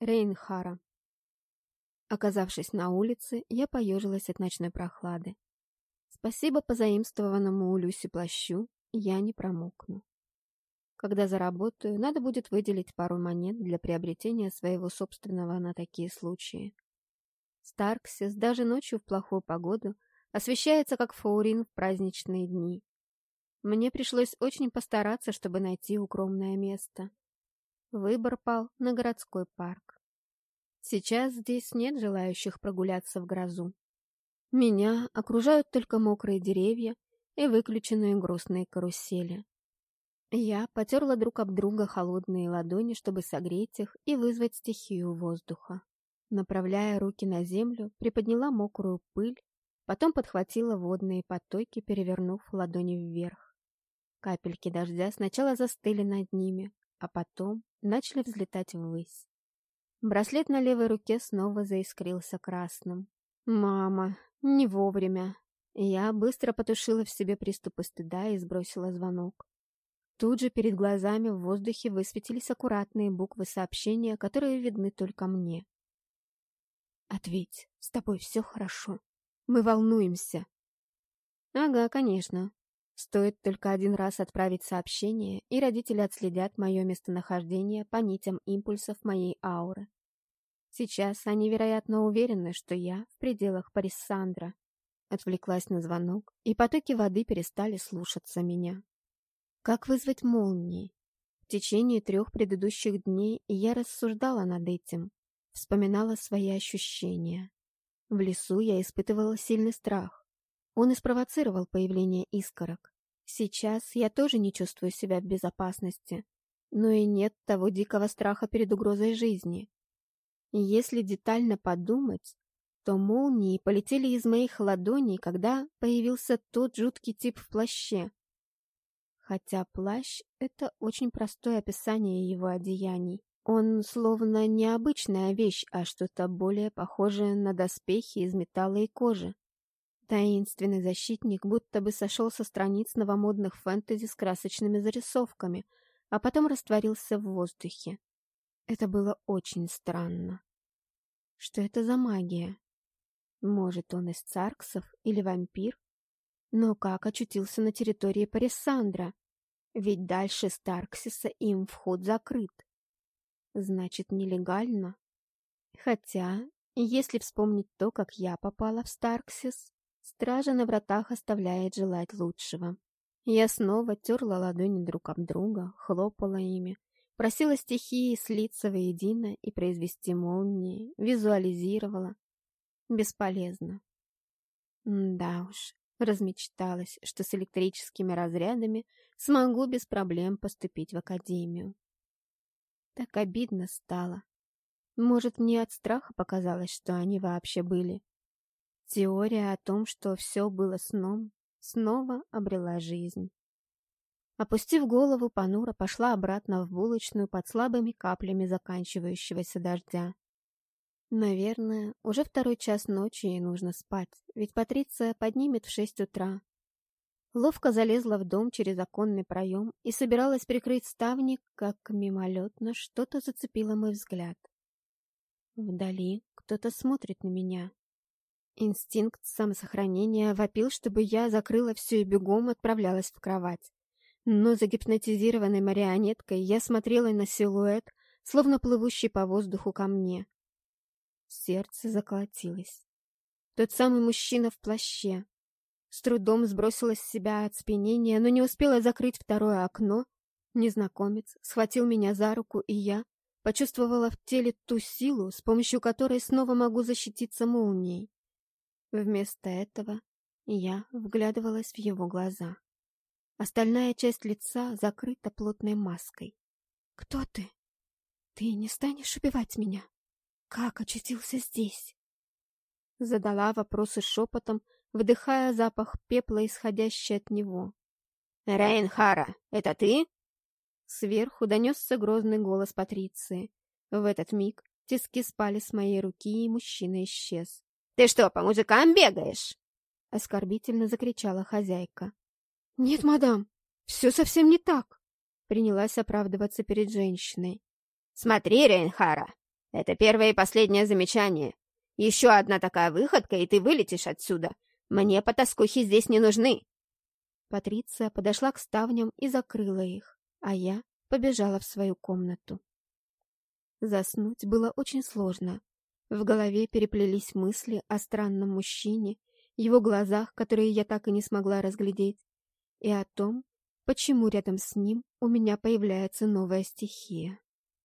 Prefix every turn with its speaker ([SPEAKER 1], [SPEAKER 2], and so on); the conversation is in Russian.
[SPEAKER 1] Рейнхара. Оказавшись на улице, я поежилась от ночной прохлады. Спасибо позаимствованному у Люси плащу, я не промокну. Когда заработаю, надо будет выделить пару монет для приобретения своего собственного на такие случаи. Старксис даже ночью в плохую погоду освещается как фаурин в праздничные дни. Мне пришлось очень постараться, чтобы найти укромное место. Выбор пал на городской парк. Сейчас здесь нет желающих прогуляться в грозу. Меня окружают только мокрые деревья и выключенные грустные карусели. Я потерла друг об друга холодные ладони, чтобы согреть их и вызвать стихию воздуха. Направляя руки на землю, приподняла мокрую пыль, потом подхватила водные потоки, перевернув ладони вверх. Капельки дождя сначала застыли над ними, а потом начали взлетать ввысь. Браслет на левой руке снова заискрился красным. «Мама, не вовремя!» Я быстро потушила в себе приступы стыда и сбросила звонок. Тут же перед глазами в воздухе высветились аккуратные буквы сообщения, которые видны только мне. «Ответь, с тобой все хорошо. Мы волнуемся». «Ага, конечно. Стоит только один раз отправить сообщение, и родители отследят мое местонахождение по нитям импульсов моей ауры. Сейчас они, вероятно, уверены, что я в пределах Париссандра». Отвлеклась на звонок, и потоки воды перестали слушаться меня. Как вызвать молнии? В течение трех предыдущих дней я рассуждала над этим, вспоминала свои ощущения. В лесу я испытывала сильный страх. Он и спровоцировал появление искорок. Сейчас я тоже не чувствую себя в безопасности, но и нет того дикого страха перед угрозой жизни. Если детально подумать, то молнии полетели из моих ладоней, когда появился тот жуткий тип в плаще. Хотя плащ — это очень простое описание его одеяний. Он словно необычная вещь, а что-то более похожее на доспехи из металла и кожи. Таинственный защитник будто бы сошел со страниц новомодных фэнтези с красочными зарисовками, а потом растворился в воздухе. Это было очень странно. Что это за магия? Может, он из царксов или вампир? Но как очутился на территории Парисандра? Ведь дальше Старксиса им вход закрыт. Значит, нелегально. Хотя, если вспомнить то, как я попала в Старксис, стража на вратах оставляет желать лучшего. Я снова терла ладони друг об друга, хлопала ими, просила стихии слиться воедино и произвести молнии, визуализировала. Бесполезно. да уж, Размечталась, что с электрическими разрядами смогу без проблем поступить в академию. Так обидно стало. Может, мне от страха показалось, что они вообще были. Теория о том, что все было сном, снова обрела жизнь. Опустив голову, Панура пошла обратно в булочную под слабыми каплями заканчивающегося дождя. Наверное, уже второй час ночи ей нужно спать, ведь Патриция поднимет в шесть утра. Ловко залезла в дом через оконный проем и собиралась прикрыть ставни, как мимолетно что-то зацепило мой взгляд. Вдали кто-то смотрит на меня. Инстинкт самосохранения вопил, чтобы я закрыла все и бегом отправлялась в кровать. Но загипнотизированной марионеткой я смотрела на силуэт, словно плывущий по воздуху ко мне. Сердце заколотилось. Тот самый мужчина в плаще. С трудом сбросила с себя оцепенение, но не успела закрыть второе окно. Незнакомец схватил меня за руку, и я почувствовала в теле ту силу, с помощью которой снова могу защититься молнией. Вместо этого я вглядывалась в его глаза. Остальная часть лица закрыта плотной маской. «Кто ты? Ты не станешь убивать меня?» Как очутился здесь? Задала вопросы шепотом, вдыхая запах пепла, исходящий от него.
[SPEAKER 2] «Рейнхара, это ты?»
[SPEAKER 1] Сверху донесся грозный голос Патриции. В этот миг тиски спали с моей руки, и мужчина исчез.
[SPEAKER 2] «Ты что, по мужикам бегаешь?»
[SPEAKER 1] Оскорбительно закричала хозяйка. «Нет, мадам, все совсем не так!» Принялась оправдываться перед женщиной.
[SPEAKER 2] «Смотри, Рейнхара, Это первое и последнее замечание. Еще одна такая выходка, и ты вылетишь отсюда. Мне потаскухи здесь не нужны.
[SPEAKER 1] Патриция подошла к ставням и закрыла их, а я побежала в свою комнату. Заснуть было очень сложно. В голове переплелись мысли о странном мужчине, его глазах, которые я так и не смогла разглядеть, и о том, почему рядом с ним у меня появляется новая стихия.